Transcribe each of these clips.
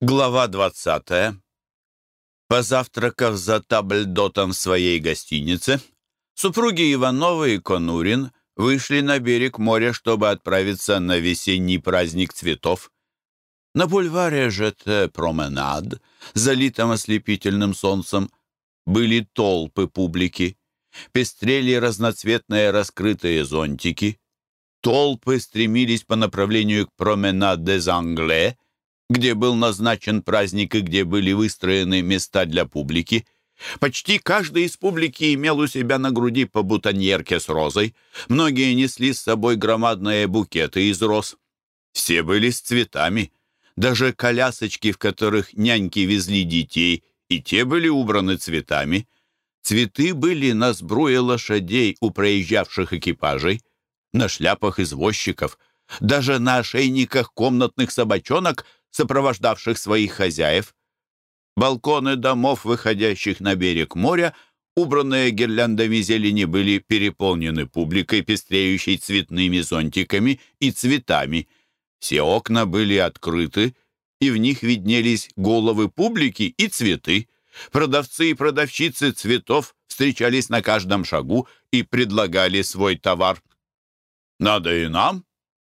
Глава 20. Позавтракав за табльдотом в своей гостинице, супруги Ивановы и Конурин вышли на берег моря, чтобы отправиться на весенний праздник цветов. На бульваре ЖТ Променад, залитом ослепительным солнцем, были толпы публики. Пестрели разноцветные раскрытые зонтики. Толпы стремились по направлению к Променад des Anglais, где был назначен праздник и где были выстроены места для публики. Почти каждый из публики имел у себя на груди по бутоньерке с розой. Многие несли с собой громадные букеты из роз. Все были с цветами. Даже колясочки, в которых няньки везли детей, и те были убраны цветами. Цветы были на сбруе лошадей у проезжавших экипажей, на шляпах извозчиков, даже на ошейниках комнатных собачонок сопровождавших своих хозяев. Балконы домов, выходящих на берег моря, убранные гирляндами зелени, были переполнены публикой, пестреющей цветными зонтиками и цветами. Все окна были открыты, и в них виднелись головы публики и цветы. Продавцы и продавщицы цветов встречались на каждом шагу и предлагали свой товар. «Надо и нам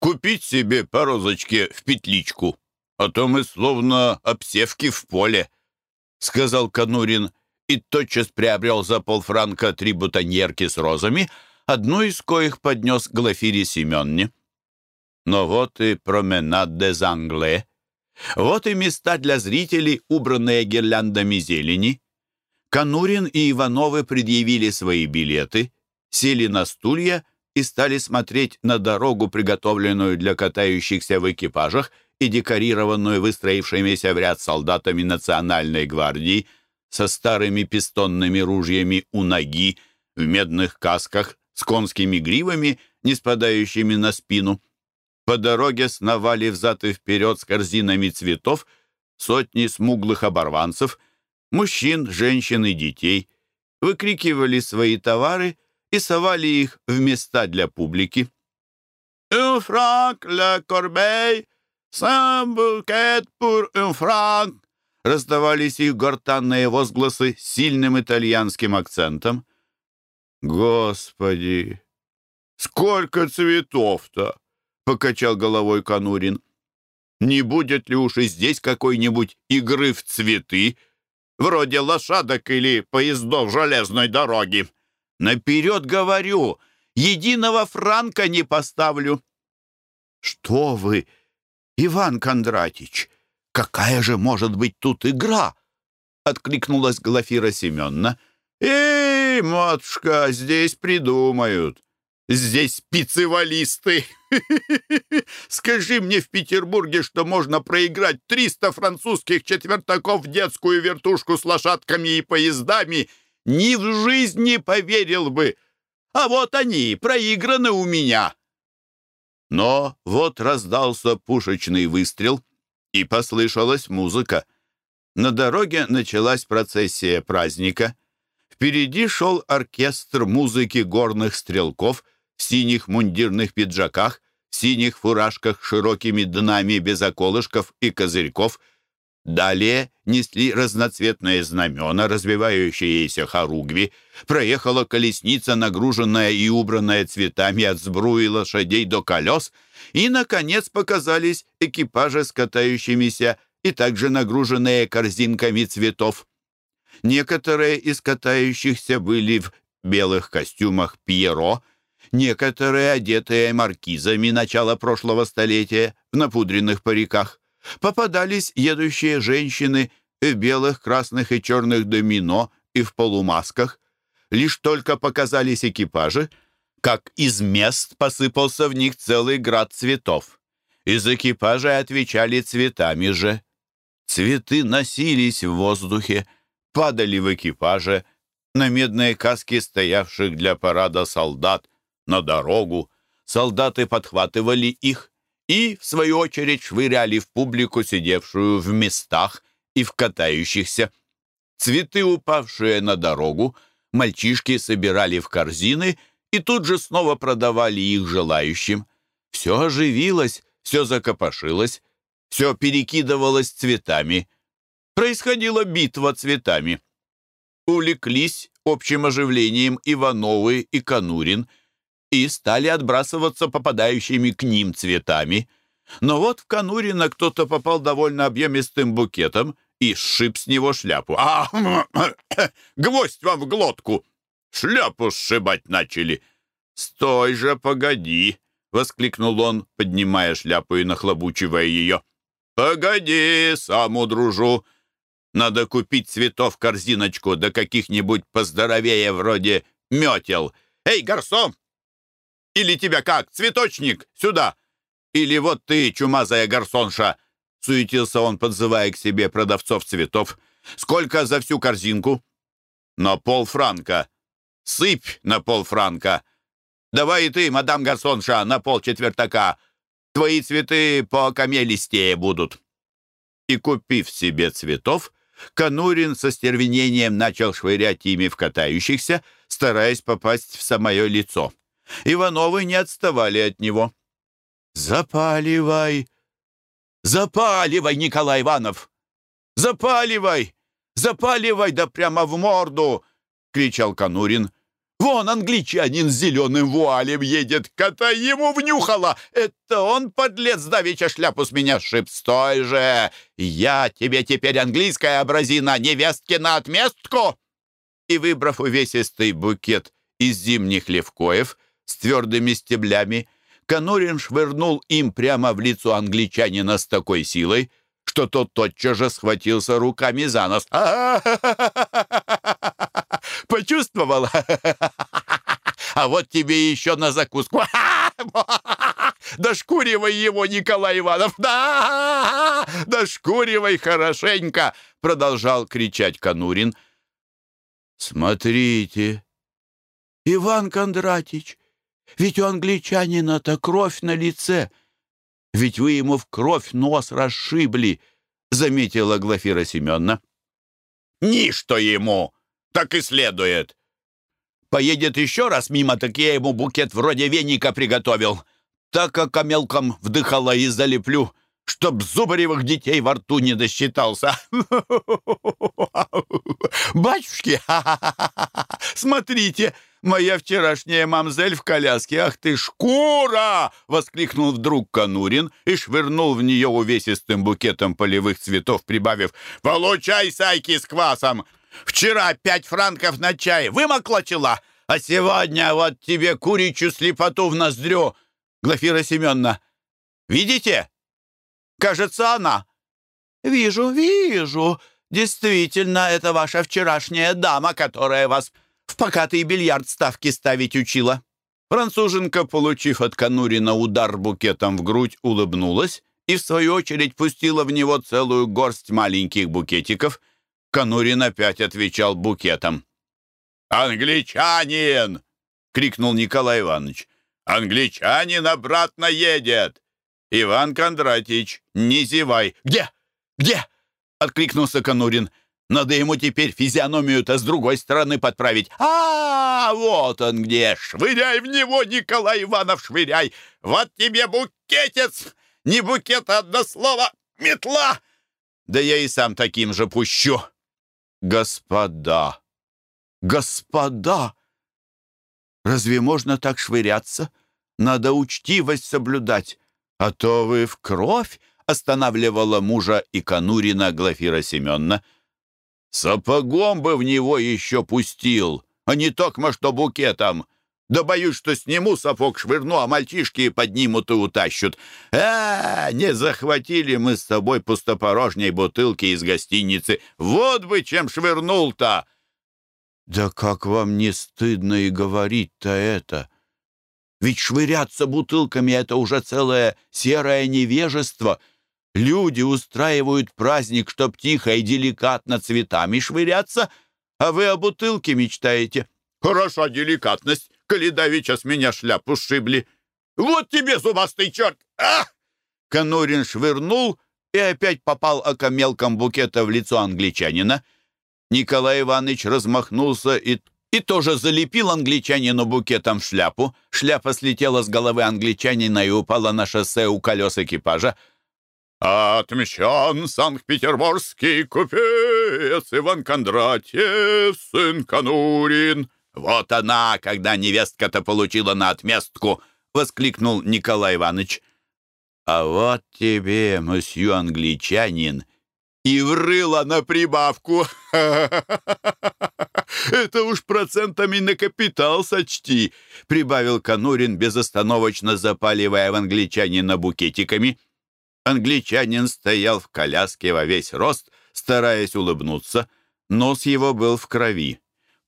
купить себе по розочке в петличку», а то мы словно обсевки в поле», — сказал Конурин и тотчас приобрел за полфранка три бутоньерки с розами, одну из коих поднес Глафире Семенне. Но вот и променад де Зангле, вот и места для зрителей, убранные гирляндами зелени. Конурин и Ивановы предъявили свои билеты, сели на стулья и стали смотреть на дорогу, приготовленную для катающихся в экипажах, и декорированную выстроившимися в ряд солдатами Национальной гвардии со старыми пистонными ружьями у ноги, в медных касках, с конскими гривами, не спадающими на спину. По дороге сновали взад и вперед с корзинами цветов сотни смуглых оборванцев, мужчин, женщин и детей, выкрикивали свои товары и совали их в места для публики. «Un franc la corbeille!» «Сам букет пур франк!» Раздавались их гортанные возгласы с сильным итальянским акцентом. «Господи! Сколько цветов-то!» — покачал головой Конурин. «Не будет ли уж и здесь какой-нибудь игры в цветы, вроде лошадок или поездов железной дороги? Наперед говорю, единого франка не поставлю». «Что вы!» Иван Кондратич, какая же может быть тут игра?» Откликнулась Глафира Семеновна. «Эй, матушка, здесь придумают. Здесь спецевалисты. Скажи мне в Петербурге, что можно проиграть 300 французских четвертаков в детскую вертушку с лошадками и поездами. Ни в жизни поверил бы. А вот они, проиграны у меня. Но вот раздался пушечный выстрел, и послышалась музыка. На дороге началась процессия праздника. Впереди шел оркестр музыки горных стрелков в синих мундирных пиджаках, в синих фуражках с широкими днами без околышков и козырьков — Далее несли разноцветные знамена, развивающиеся хоругви. Проехала колесница, нагруженная и убранная цветами от сбруи лошадей до колес. И, наконец, показались экипажи с катающимися и также нагруженные корзинками цветов. Некоторые из катающихся были в белых костюмах Пьеро, некоторые, одетые маркизами начала прошлого столетия, в напудренных париках. Попадались едущие женщины в белых, красных и черных домино и в полумасках. Лишь только показались экипажи, как из мест посыпался в них целый град цветов. Из экипажа отвечали цветами же. Цветы носились в воздухе, падали в экипаже, на медные каски стоявших для парада солдат, на дорогу. Солдаты подхватывали их и, в свою очередь, швыряли в публику, сидевшую в местах и в катающихся. Цветы, упавшие на дорогу, мальчишки собирали в корзины и тут же снова продавали их желающим. Все оживилось, все закопошилось. все перекидывалось цветами. Происходила битва цветами. Увлеклись общим оживлением Ивановы и Конурин и стали отбрасываться попадающими к ним цветами. Но вот в Конурина кто-то попал довольно объемистым букетом и сшиб с него шляпу. «А, гвоздь вам в глотку!» Шляпу сшибать начали. «Стой же, погоди!» — воскликнул он, поднимая шляпу и нахлобучивая ее. «Погоди, сам удружу. Надо купить цветов корзиночку, да каких-нибудь поздоровее вроде метел. Эй, гарсон! Или тебя как, цветочник, сюда! Или вот ты, чумазая гарсонша!» Суетился он, подзывая к себе продавцов цветов. «Сколько за всю корзинку?» «На полфранка. Сыпь на полфранка. Давай и ты, мадам гарсонша, на пол четвертака. Твои цветы по камелистее будут». И, купив себе цветов, Конурин со стервенением начал швырять ими в катающихся, стараясь попасть в самое лицо. Ивановы не отставали от него. «Запаливай! Запаливай, Николай Иванов! Запаливай! Запаливай, да прямо в морду!» — кричал Конурин. «Вон англичанин с зеленым вуалем едет, катай ему внюхало! Это он, подлец, давеча шляпу с меня шип! Стой же! Я тебе теперь английская образина, невестки на отместку!» И, выбрав увесистый букет из зимних левкоев с твердыми стеблями, Конурин швырнул им прямо в лицо англичанина с такой силой, что тот тотчас же схватился руками за нос. Почувствовал? А вот тебе еще на закуску. Дошкуривай его, Николай Иванов! Да! Дошкуривай хорошенько!» Продолжал кричать Конурин. «Смотрите, Иван Кондратич, ведь у англичанина-то кровь на лице. Ведь вы ему в кровь нос расшибли, заметила Глафира Семеновна. Ничто ему, так и следует. Поедет еще раз мимо, так я ему букет вроде веника приготовил. Так как мелком вдыхала и залеплю, чтоб зубаревых детей во рту не досчитался. Батюшки, смотрите, моя вчерашняя мамзель в коляске. Ах ты, шкура!» — воскликнул вдруг Конурин и швырнул в нее увесистым букетом полевых цветов, прибавив «Получай сайки с квасом! Вчера пять франков на чай вымокла чела, а сегодня вот тебе куричью слепоту в ноздрю, Глафира Семеновна. Видите? Кажется, она». «Вижу, вижу. Действительно, это ваша вчерашняя дама, которая вас в покатый бильярд ставки ставить учила». Француженка, получив от Конурина удар букетом в грудь, улыбнулась и, в свою очередь, пустила в него целую горсть маленьких букетиков. Конурин опять отвечал букетом. «Англичанин!» — крикнул Николай Иванович. «Англичанин обратно едет! Иван Кондратьевич, не зевай! Где? Где?» — откликнулся Конурин. Надо ему теперь физиономию-то с другой стороны подправить. А, вот он где! Швыряй в него, Николай Иванов, швыряй! Вот тебе букетец! Не букет, а одно слово — метла! Да я и сам таким же пущу. Господа! Господа! Разве можно так швыряться? Надо учтивость соблюдать, а то вы в кровь останавливала мужа и Конурина Глафира Семеновна. Сапогом бы в него еще пустил, а не токмо что букетом. Да боюсь, что сниму сапог, швырну, а мальчишки поднимут и утащут. А, не захватили мы с тобой пустопорожней бутылки из гостиницы. Вот бы чем швырнул-то!» «Да как вам не стыдно и говорить-то это? Ведь швыряться бутылками — это уже целое серое невежество». Люди устраивают праздник, чтоб тихо и деликатно цветами швыряться, а вы о бутылке мечтаете. Хороша деликатность, коли давеча с меня шляпу сшибли. Вот тебе, зубастый черт! А! Конурин швырнул и опять попал окамелком букета в лицо англичанина. Николай Иванович размахнулся и и тоже залепил англичанину букетом в шляпу. Шляпа слетела с головы англичанина и упала на шоссе у колес экипажа. Отмещен санкт-петербургский купец Иван Кондратьев, сын Конурин. Вот она, когда невестка-то получила на отместку, воскликнул Николай Иванович. А вот тебе, мосью англичанин, и врыла на прибавку. Это уж процентами на капитал сочти, прибавил Конурин, безостановочно запаливая в англичанина букетиками. Англичанин стоял в коляске во весь рост, стараясь улыбнуться. Нос его был в крови.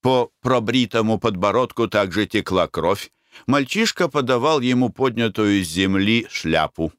По пробритому подбородку также текла кровь. Мальчишка подавал ему поднятую с земли шляпу.